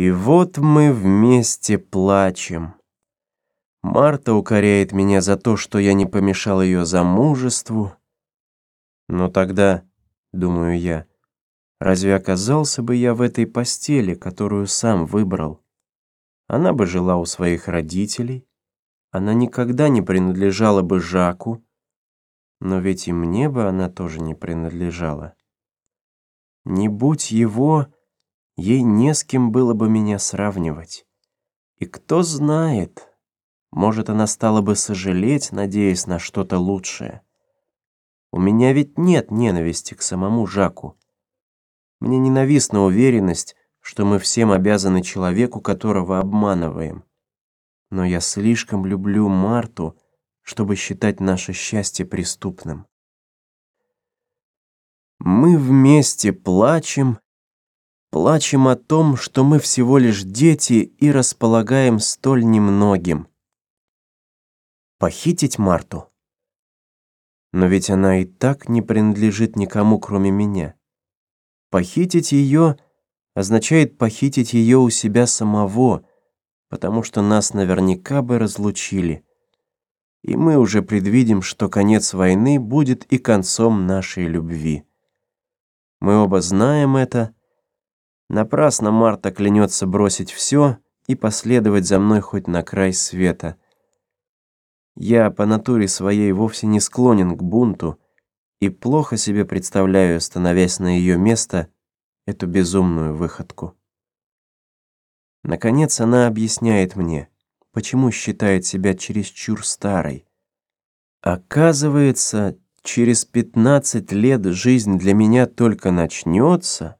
И вот мы вместе плачем. Марта укоряет меня за то, что я не помешал ее замужеству. Но тогда, думаю я, разве оказался бы я в этой постели, которую сам выбрал? Она бы жила у своих родителей, она никогда не принадлежала бы Жаку, но ведь и мне бы она тоже не принадлежала. Не будь его Ей не с кем было бы меня сравнивать. И кто знает, может, она стала бы сожалеть, надеясь на что-то лучшее. У меня ведь нет ненависти к самому Жаку. Мне ненавистна уверенность, что мы всем обязаны человеку, которого обманываем. Но я слишком люблю Марту, чтобы считать наше счастье преступным. Мы вместе плачем плачем о том, что мы всего лишь дети и располагаем столь немногим. Похитить Марту? Но ведь она и так не принадлежит никому, кроме меня. Похитить ее означает похитить ее у себя самого, потому что нас наверняка бы разлучили. И мы уже предвидим, что конец войны будет и концом нашей любви. Мы оба знаем это, Напрасно Марта клянется бросить все и последовать за мной хоть на край света. Я по натуре своей вовсе не склонен к бунту и плохо себе представляю, становясь на ее место, эту безумную выходку. Наконец она объясняет мне, почему считает себя чересчур старой. Оказывается, через 15 лет жизнь для меня только начнется —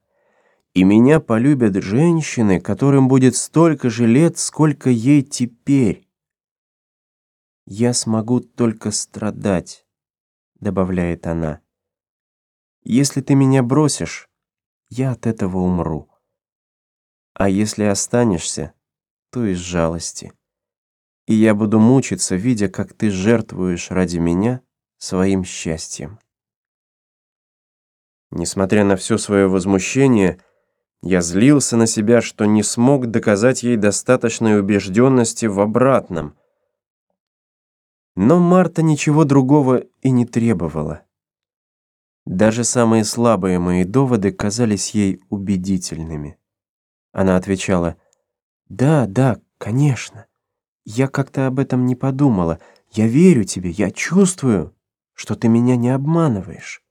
и меня полюбят женщины, которым будет столько же лет, сколько ей теперь. Я смогу только страдать, добавляет она. Если ты меня бросишь, я от этого умру. А если останешься, то из жалости. И я буду мучиться, видя, как ты жертвуешь ради меня своим счастьем. Несмотря на все свое возмущение, я злился на себя, что не смог доказать ей достаточной убежденности в обратном. Но Марта ничего другого и не требовала. Даже самые слабые мои доводы казались ей убедительными. Она отвечала, «Да, да, конечно. Я как-то об этом не подумала. Я верю тебе, я чувствую, что ты меня не обманываешь»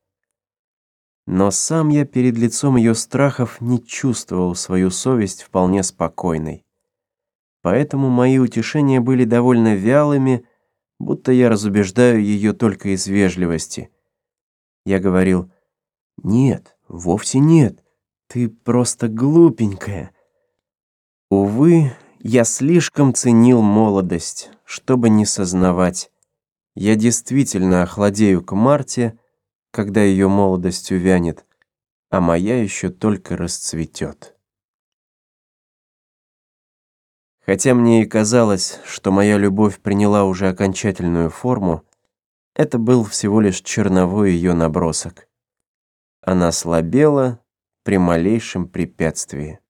но сам я перед лицом ее страхов не чувствовал свою совесть вполне спокойной. Поэтому мои утешения были довольно вялыми, будто я разубеждаю ее только из вежливости. Я говорил, «Нет, вовсе нет, ты просто глупенькая». Увы, я слишком ценил молодость, чтобы не сознавать. Я действительно охладею к Марте, когда ее молодость увянет, а моя еще только расцветет. Хотя мне и казалось, что моя любовь приняла уже окончательную форму, это был всего лишь черновой ее набросок. Она слабела при малейшем препятствии.